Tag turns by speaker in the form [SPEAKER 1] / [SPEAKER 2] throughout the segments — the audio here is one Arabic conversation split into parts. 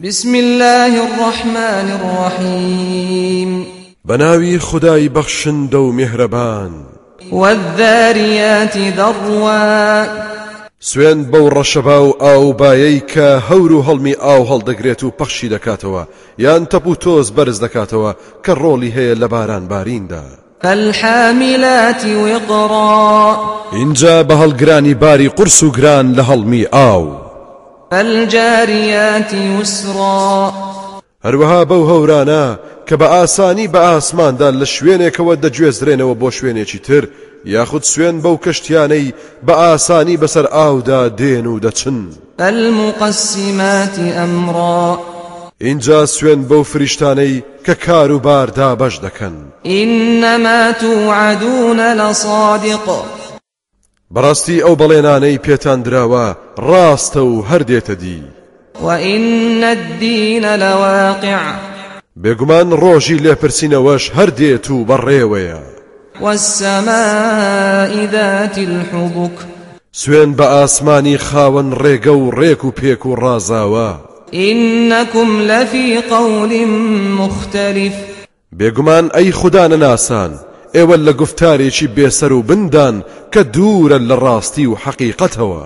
[SPEAKER 1] بسم الله الرحمن الرحيم.
[SPEAKER 2] بەناوی خودای بەخشندەو میهرەبان.
[SPEAKER 1] والذاريات ذروا.
[SPEAKER 2] سوێن بەو ڕەشەبا و ئاوبایەی کە هەور و هەڵمی ئاو هەڵدەگرێت و پەخشی دەکاتەوە یان تەپ و تۆز بەرز دەکاتەوە کە ڕۆڵی هەیە لە باران باریندا
[SPEAKER 1] فالحاملات وقرا.
[SPEAKER 2] ئینجا بە هەڵگرانی باری قورس و گران لە هەڵمی ئاو
[SPEAKER 1] فالجاريات يسرا.
[SPEAKER 2] هەروەها بەو هەورانە کە بە ئاسانی بە ئاسماندا لە شوێنێکەوە دەگوێزرێنەوە بۆ شوێنێکی تر یاخود سوێن بەو کەشتیانەی بە ئاسانی بەسەر ئاودا دێن و دەچن.
[SPEAKER 1] فالمقسمات أمرا.
[SPEAKER 2] اینجا سوێن بەو فریشتانەی کە کار و باردا بەش دەکەن.
[SPEAKER 1] إنما توعدون لصادق.
[SPEAKER 2] بەڕاستی ئەو بەڵێنانەی پێتان دراوە ڕاستە و هەردێتە دی.
[SPEAKER 1] وإن الدين لواقع.
[SPEAKER 2] بێگومان ڕۆژی لێپرسینەوەش هەردێت و بەڕێوەیە.
[SPEAKER 1] والسماء ذات الحبك.
[SPEAKER 2] سوێن بە ئاسمانی خاوەن ڕێگە و ڕێک و پێک و ڕازاوە.
[SPEAKER 1] إنكم لفي قول مختلف.
[SPEAKER 2] بێگومان ئەی خوددا نەناسان ئێوە لە گفتارێکی بێسەر و بندان کە دوورە لە ڕاستی و حەقیقەتەوە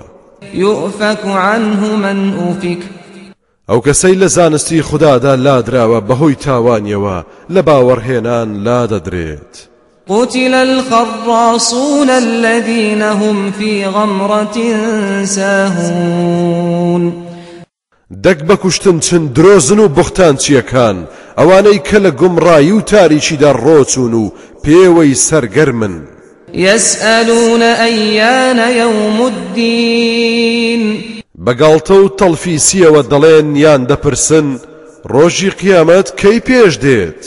[SPEAKER 1] يؤفك عنه من أفك
[SPEAKER 2] ئەو کەسەی لە زانستی خوددادا لادراوە بەهۆی تاوانیەوە لە باوەڕهێنان لا دەدرێت
[SPEAKER 1] قتل الخراصون الذين هم في غمرة ساهون.
[SPEAKER 2] دەک بەکوشتن چند درۆزن و بختان چیەکان. ئەوانەی کە لە گومڕایی و تاریچیدا ڕۆچون و پێوەی سەرگەرمن.
[SPEAKER 1] يسألون أيان يوم الدين
[SPEAKER 2] بەگاڵتە و تەڵفیسیەوە دەڵێن یان دەپرسن ڕۆژی قیامەت کەی پێش دێت؟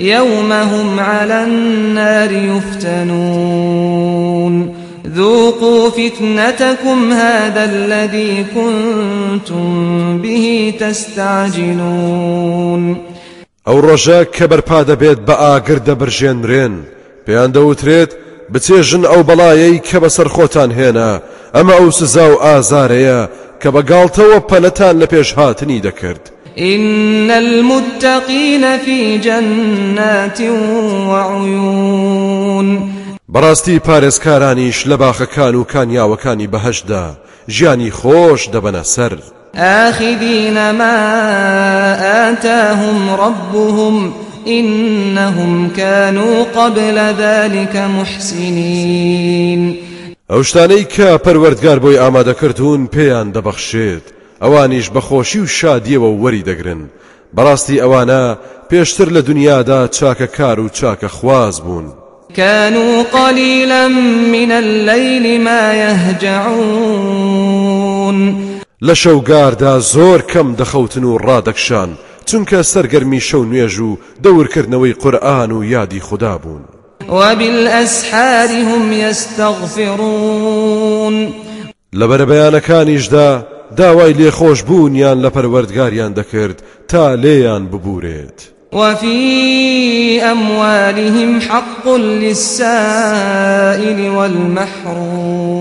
[SPEAKER 1] يوم هم على النار يفتنون ذوقوا فتنتكم هذا الذي كنتم به تستعجلون
[SPEAKER 2] ئەو ڕۆژە کە بەرپا دەبێت بە ئاگر دەبرژێنرێن. پێیان دەوترێت بچێژن ئەو بەڵایەی کە بەسەر خۆتان هێنا. ئەمە ئەو سزا و ئازارەیە کە بەگاڵتەوە پەلەتان لە پێش هاتنی دەکرد.
[SPEAKER 1] إن المتقين في جنات وعيون
[SPEAKER 2] بەڕاستی پارێزکارانیش لە باخەکان و کانیاوەکانی بەهشدا ژیانی خۆش دەبەنە سەر.
[SPEAKER 1] آخذين ما آتاهم ربهم إنهم كانوا قبل ذلك محسنين.
[SPEAKER 2] ئەو شتانەی کە پەروەردگار بۆی ئامادەکردوون پێیان دەبەخشێت ئەوانیش بەخۆشی و شادیەوە وەری دەگرن. بەڕاستی ئەوانە پێشتر لە دنیادا چاکە کار و چاکە خواز بوون.
[SPEAKER 1] كانوا قليلا من الليل ما يهجعون.
[SPEAKER 2] شەوگاردا زۆر کەم دەخەوتن و ڕادەکشان چونکە سەرگەرمی شەو نوێژ و دەورکردنەوەی قورآن و یادی خوددا بوون.
[SPEAKER 1] وبالأسحار هم يستغفرون.
[SPEAKER 2] لە بەرەبەیانەکانیشدا داوای لێخۆش بوونیان لە پەروەردگاریان دەکرد تا لێیان ببورێت
[SPEAKER 1] وفي أموالهم حق للسائل والمحروم.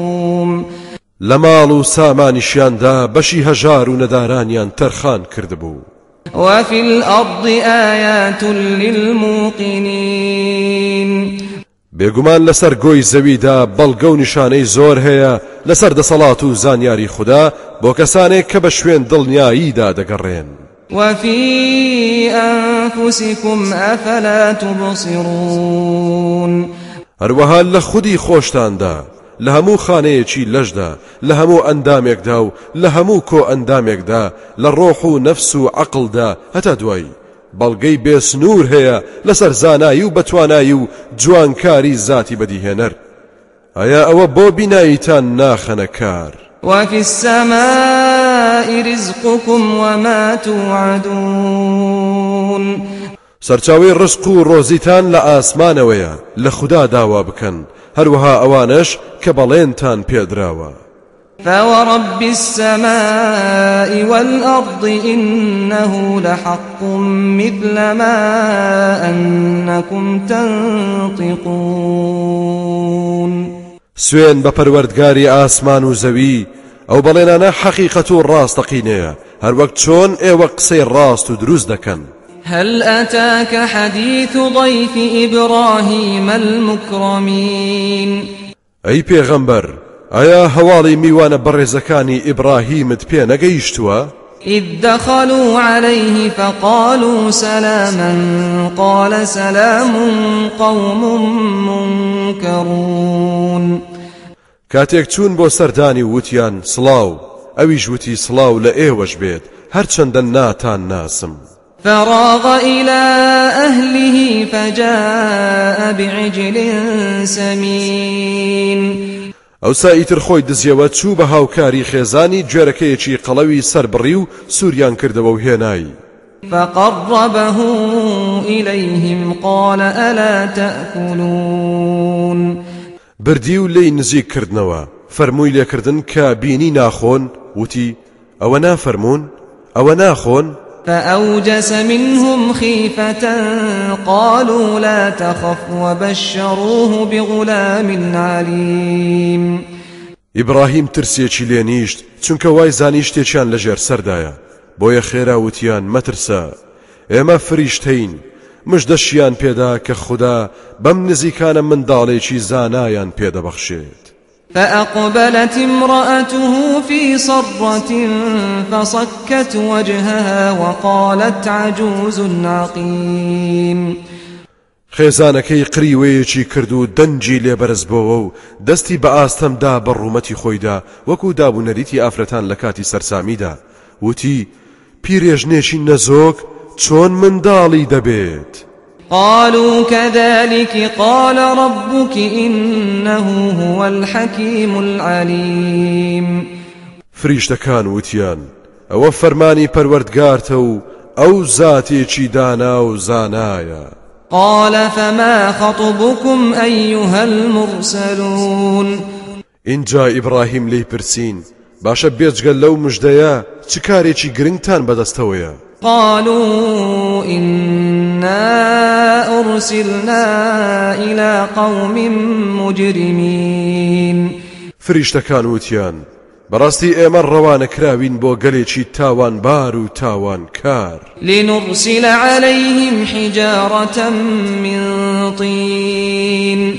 [SPEAKER 2] لە ماڵ و سامانیشیاندا بەشی هەژار و نەدارانیان تەرخان کردبوو
[SPEAKER 1] وفي الأرض آيات للموقنين.
[SPEAKER 2] بێگومان لەسەر گۆی زەویدا بەڵگە و نیشانەی زۆر هەیە لەسەر دەسەڵات و زانیاری خوددا بۆ کەسانێک کە بە شوێن دڵنیاییدا دەگەڕێن.
[SPEAKER 1] وفي أنفسكم أفلا تبصرون.
[SPEAKER 2] هەروەها لە خودی خۆشتاندا لە هەموو خانەیەکی لەشدا لە هەموو ئەندامێکدا و لە هەموو کۆ ئەندامێکدا لە ڕۆح و نەفس و عقلدا. هەتا دوایی بەڵگەی بێسنوور هەیە لەسەر زانایی و بەتوانایی و جوانکاری زاتی بەدیهێنەر. ئایا ئەوە بۆ بیناییتان ناخەنە کار؟
[SPEAKER 1] وفي السماء رزقكم وما توعدون.
[SPEAKER 2] سەرچاوی ڕسق و ڕۆزیتان لە ئاسمانەوەیە لە خوددا داوا بکەن هەروەها ئەوانش کە بەڵێنتان پێدراوە.
[SPEAKER 1] فورب السماء والأرض إنه لحق مثل ما أنكم تنطقون.
[SPEAKER 2] سوێن بە پەروەردگاری ئاسمان و زەوی ئەو بەڵێنانە حەقیقەت و ڕاستەقینەیە هەروەک چۆن ئێوە قسەی ڕاست و دروست دەکەن
[SPEAKER 1] هل أتاك حديث ضيف إبراهيم المكرمين
[SPEAKER 2] ئەی پێغەمبەر ئایا هەواڵی میوانە بەڕێزەکانی ئیبراهیمت پێ نەگەیشتووە؟
[SPEAKER 1] إذ دخلوا عليه فقالوا سلاما قال سلام قوم منكرون
[SPEAKER 2] کاتێک چوون بۆ سەردانی وتیان سڵاو ئەویش وتی سڵاو لە ئێوەش بێت هەرچەندە ناتان ناسم.
[SPEAKER 1] فراغ إلى أهله فجاء بعجل سمين.
[SPEAKER 2] ئەوسا ئیتر خۆی دزیەوە چوو بە هاوکاری خێزانی گوێرەکەیەکی قەڵەوی سربڕی و سووریان کردەوە و هێنایی.
[SPEAKER 1] فقربه إليهم قال ألا تأكلون.
[SPEAKER 2] بردی و لی نزیک کردنەوە فەرمووی لێکردن کە بینی ناخۆن وتی ئەوە نافەرمونون ئەوە ناخۆن
[SPEAKER 1] فأوجس منهم خيفة. قالوا لا تخف وبشروه بغلام عليم.
[SPEAKER 2] لێ نیشت چونکە وای زانی شتێکیان لەژێر سەردایە. بۆیە خێرا وتیان مەترسە. ئێمە فریشتین مژدەشیان پێدا کە خوددا بەم نزیکانە منداڵێکی زانایان پێدەبەخشێت.
[SPEAKER 1] فأقبلت امرأته في صرة فصكت وجهها وقالت عجوز عقيم.
[SPEAKER 2] خێزانەکەی قریوەیەکی کرد و دەنجی لێبەرز بۆەوە و دەستی بە ئاستەمدا بە ڕوومەتی خۆیدا وەکو دابوونەریتی ئافرەتان لە کاتی سەرسامیدا. وتی پیرێژنێکی نەزۆک چۆن منداڵی دەبێت؟
[SPEAKER 1] قالوا كذلك قال ربك إنه هو الحكيم العليم.
[SPEAKER 2] فریشتەکان وتیان ئەوە فەرمانی پەروەردگارتە و ئەو زاتێکی دانا و زانایە.
[SPEAKER 1] قال فما خطبكم أيها المرسلون؟
[SPEAKER 2] اینجا ئیبراهیم لی پرسین باشە بێجگەل لەو مژدەیە چ کارێکی گرنگتان بەدەستەوەیە؟
[SPEAKER 1] قالوا إنا أرسلنا إلى قوم مجرمين.
[SPEAKER 2] فریشتەکان وتیان بەڕاستی ئێمە ڕەوانە کراوین بۆ گەلێکی تاوانبار و تاوان کار.
[SPEAKER 1] لنرسل عليهم حجارة من طين.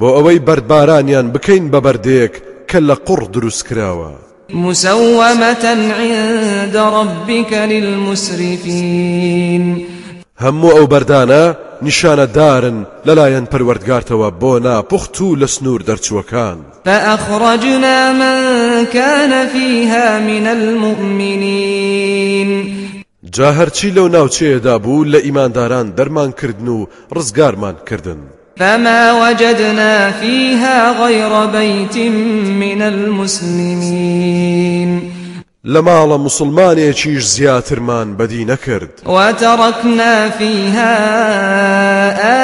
[SPEAKER 2] بۆ ئەوەی بەردبارانیان بکەین بە بەردەیەک کە لە قوڕ دروست کراوە.
[SPEAKER 1] مسومة عند ربك للمسرفين.
[SPEAKER 2] هەموو ئەو بەردانە نیشانە دارن لەلایەن پەروەردگارتەوە بۆ ناپوخت و لە سنوور دەرچووەکان.
[SPEAKER 1] فأخرجنا من كان فيها من المؤمنين.
[SPEAKER 2] جا هەرچی لەو ناوچەیەدا بوو لە ئیمانداران دەرمانکردن و ڕزگارمان کردن.
[SPEAKER 1] فما وجدنا فيها غير بيت من المسلمين.
[SPEAKER 2] لە ماڵە مسلمانێکیش زیاترمان بەدی نەکرد
[SPEAKER 1] وتركنا فيها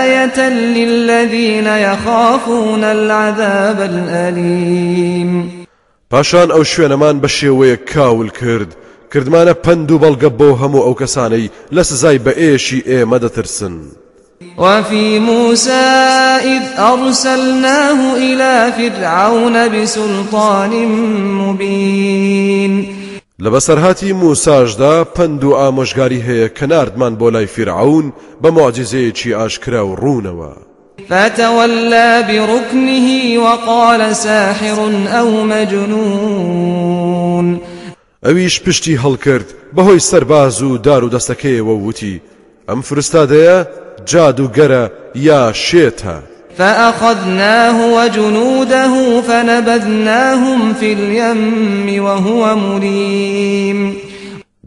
[SPEAKER 1] آية للذين يخافون العذاب الأليم.
[SPEAKER 2] پاشان ئەو شوێنەمان بە شێوەیە کاول کرد کردمانە پند و بەڵگە بۆ هەموو ئەو کەسانەی لە سزای بە ئێشی ئێمە دەترسن
[SPEAKER 1] وفي موسى إذ أرسلناه إلى فرعون بسلطان مبين.
[SPEAKER 2] لە بەسەرهاتی موساشدا پند و ئامۆژگاری هەیە کە ناردمان بۆ لای فرعون بە معجزەیەکی ئاشکرا و ڕوونەوە.
[SPEAKER 1] فتولى بركنه وقال ساحر أو مجنون.
[SPEAKER 2] ئەویش پشتی هەڵکرد بەهۆی سەرباز و دار و دەستەکەیەوە وتی ئەم فرستادەیە؟ جادوگەرە یا شێتە.
[SPEAKER 1] فأخذناه وجنوده فنبذناهم في اليم وهو مليم.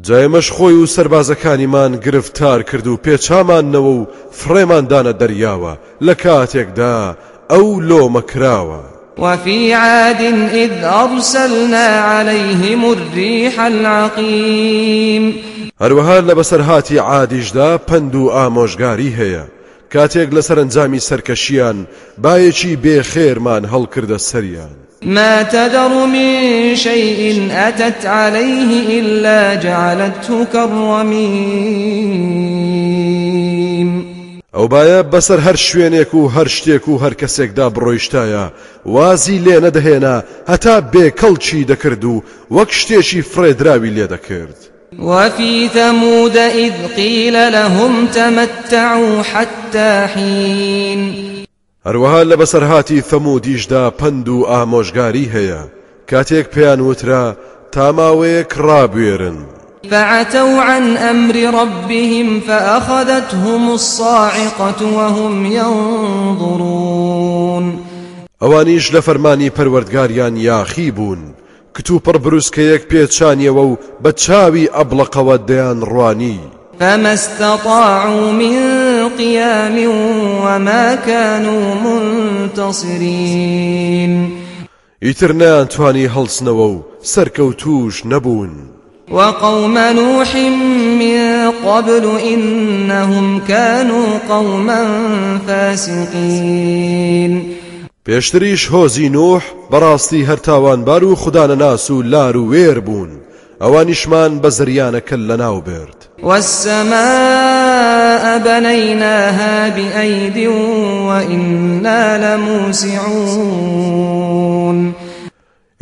[SPEAKER 2] جایمەش خۆی و سربازەکانیمان گرفتار کرد و پێچامانەوە و فڕێماندانە دەریاوە. لە کاتێکدا ئەو لۆمەکراوە
[SPEAKER 1] وفي عاد إذ أرسلنا عليهم الريح العقيم.
[SPEAKER 2] هەروەها لە بەسەرهاتی عادیشدا پند و ئامۆژگاری هەیە. کاتێک لە سەرنجامی سەرکەشیان باەکی بێخێرمان هەڵکردە سەریان.
[SPEAKER 1] ما تذر من شيء أتت عليه إلا جعلته كالرميم.
[SPEAKER 2] ئەو باە بەسەر هەر شوێنێک و هەر شتێک و هەر کەسێکدا بڕۆیشتایە. وازی لێ نەدەهێنا هەتا بێکەڵچی دەکرد و وەک شتێکی فرێدراوی لێ دەکرد.
[SPEAKER 1] وفي ثمود إذ قيل لهم تمتعوا حتى حين.
[SPEAKER 2] هەروەها لە بەسەرهاتی ثەمودیشدا پند و ئامۆژگاری هەیە کاتێک پێیان وترا تا ماوەیەک ڕابێرن
[SPEAKER 1] فعتوا عن أمر ربهم فأخذتهم الصاعقة وهم ينظرون.
[SPEAKER 2] ئەوانیش لە فەرمانی پەروەردگاریان یاخی بوون. کتو پڕ بروسکەیەک پێچانیەوە و بە چاوی ئەبلەقەوە دەیان ڕوانی
[SPEAKER 1] فما استطاعوا من قيام وما كانوا منتصرين
[SPEAKER 2] ئیتر نەیانتوانی هەڵسنەوە و سەرکەوتوش نەبوون
[SPEAKER 1] وقوم نوح من قبل إنهم كانوا قوما فاسقين
[SPEAKER 2] پێشتریش هۆزی نوح بەڕاستی هەرتاوانبار و خوددانە ناس و لار و وێر بوون. ئەوانیشمان بە زریانەکە لە ناو برد
[SPEAKER 1] والسماء بنيناها بأيد وإنا لموسعون.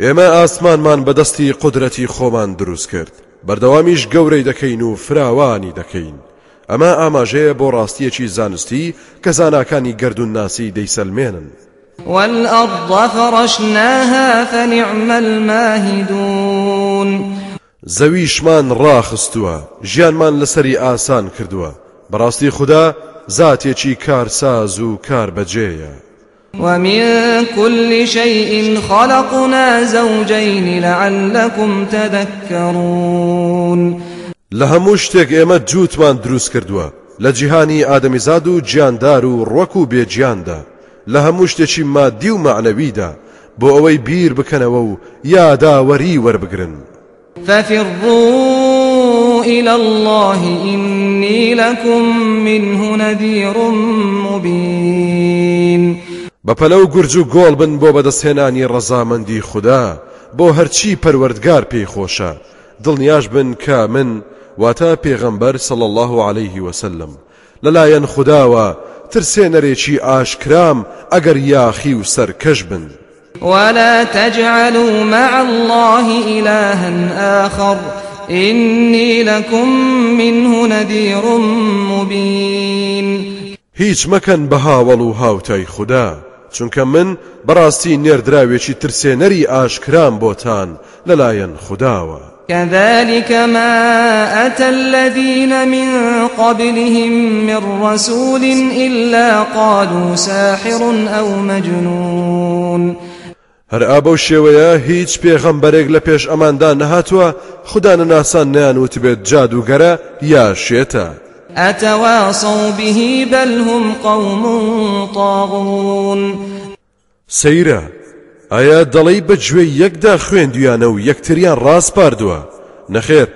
[SPEAKER 2] ئێمە ئاسمانمان بەدەستی قدرەتی خۆمان دروست کرد. بەردەوامیش گەورەی دەکەین و فراوانی دەکەین. ئەمە ئاماژەیە بۆ ڕاستیەکی زانستی کە زاناکانی گردون ناسی دەیسەلمێنن.
[SPEAKER 1] والأرض فرشناها فنعم الماهدون.
[SPEAKER 2] زەویشمان ڕاخستووە ژیانمان لەسەری ئاسان کردووە. بەڕاستی خوددا زاتێکی کارساز و کار بەجێیە
[SPEAKER 1] ومن كل شيء خلقنا زوجين لعلكم تذكرون.
[SPEAKER 2] لە شتێک ئێمە جووتمان دروست کردووە. لە جیهانی ئادەمیزاد و گیاندار و ڕوەک و بێجیاندا. لە هەموو شتێکی مادی و معنەویدا بۆ ئەوەی بیر بکەنەوە و یاداوەری وەربگرن
[SPEAKER 1] ففروا إلى الله إني لكم منه نذير مبين.
[SPEAKER 2] بەپەلە و گورج و گۆڵ بن بۆ بەدەستهێنانی ڕەزامەندی خوددا بۆ هەرچی پەروەردگار پێی خۆشە دڵنیاش بن کە من واتە پێغەمبەر سەڵ الله عليه وسلم. لەلایەن خودداوە ترسێنەرێکی ئاشکرام ئەگەر یاخی و سەرکەش بن.
[SPEAKER 1] ولا تجعلوا مع الله إلها آخر إني لكم منه نذير مبين.
[SPEAKER 2] هیچ مەکەن بە هاوڵ و هاوتای خوددا چونکە من بەڕاستی نێردراوێکی ترسێنەری ئاشکرام بۆتان لەلایەن خودداوە.
[SPEAKER 1] كذلك ما أتى الذين من قبلهم من رسول إلا قالوا ساحر أو مجنون.
[SPEAKER 2] هەر ئابە شێوەیە هیچ پێغەمبەرێک لە پێش ئەماندا نەهاتووە خوددانە ناسان نیانوت بێت جادوگەرە یا شێتە.
[SPEAKER 1] أتواصوا به بل هم قوم طاغون.
[SPEAKER 2] سەیرە ئایا دەڵی بە گوێی یەکدا خوێندویانە و یەکتریان ڕاست پاردووە نەخێر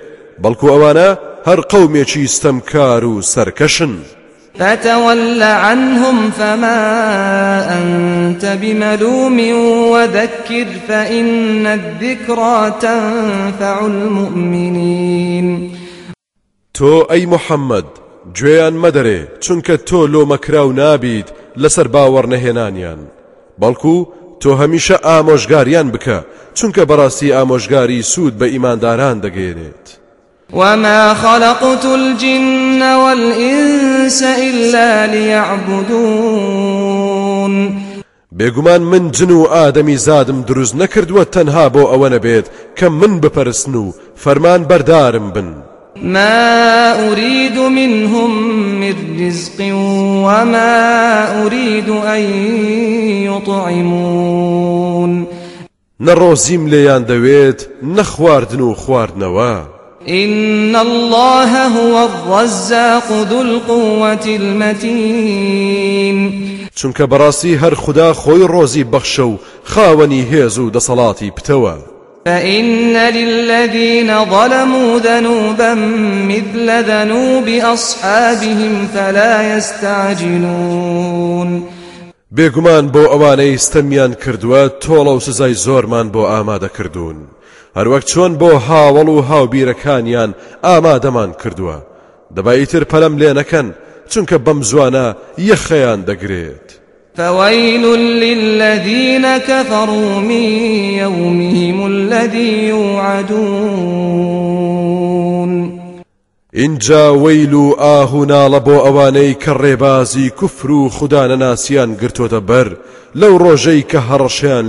[SPEAKER 2] بەڵکو ئەوانە هەر قەومێکی ستەمکار و سەرکەشن.
[SPEAKER 1] فتول عنهم فما أنت بملوم وذكر فإن الذكرى تنفع المؤمنين.
[SPEAKER 2] تۆ ئەی محمد گوێیان مەدەرێ چونکە تۆ لۆمەکراو نابیت لەسەر باوەڕ نەهێنانیان. بەڵکو تۆ هەمیشە ئامۆژگاریان بکە چونکە بەڕاستی ئامۆژگاری سوود بە ئیمانداران دەگەێنێت
[SPEAKER 1] وما خلقت الجن والإنس إلا ليعبدون.
[SPEAKER 2] بێگومان من جن و ئادەمی زادم دروست نەکردووە تەنها بۆ ئەوە نەبێت کە من بپەرستن و فەرمان بەردارم بن.
[SPEAKER 1] ما أريد منهم من رزق وما أريد أن يطعمون.
[SPEAKER 2] نەڕۆزیم لێیان دەوێت نەخواردن و خواردنەوە
[SPEAKER 1] إن الله هو الرزاق ذو القوة المتين.
[SPEAKER 2] چونکە بەڕاستی هەر خوددا خۆی ڕۆزی بەخشە و خاوەنی هێز و دەسەڵاتی پتەوە.
[SPEAKER 1] فإن للذين ظلموا ذنوبا مثل ذنوب أصحابهم فلا يستعجلون.
[SPEAKER 2] بێگومان بۆ ئەوانەی ستەمیان کردووە تۆڵە و سزای زۆرمان بۆ ئامادە کردوون. هەروەک چۆن بۆ هاوڵ و هاوبیرەکانیان ئامادەمان کردووە. دەبایتر پەلەم لێ نەکەن چونکە بەم زوانە یەخەیان دەگرێت.
[SPEAKER 1] فويل للذين كفروا من يومهم الذي يوعدون
[SPEAKER 2] اینجا ویل و ئاهوناڵە بۆ ئەوانەی کە ڕێبازی کوفر و خوددانە ناسیان گرتوۆتە بەر لەو ڕۆژەی کە هەڕەشیان.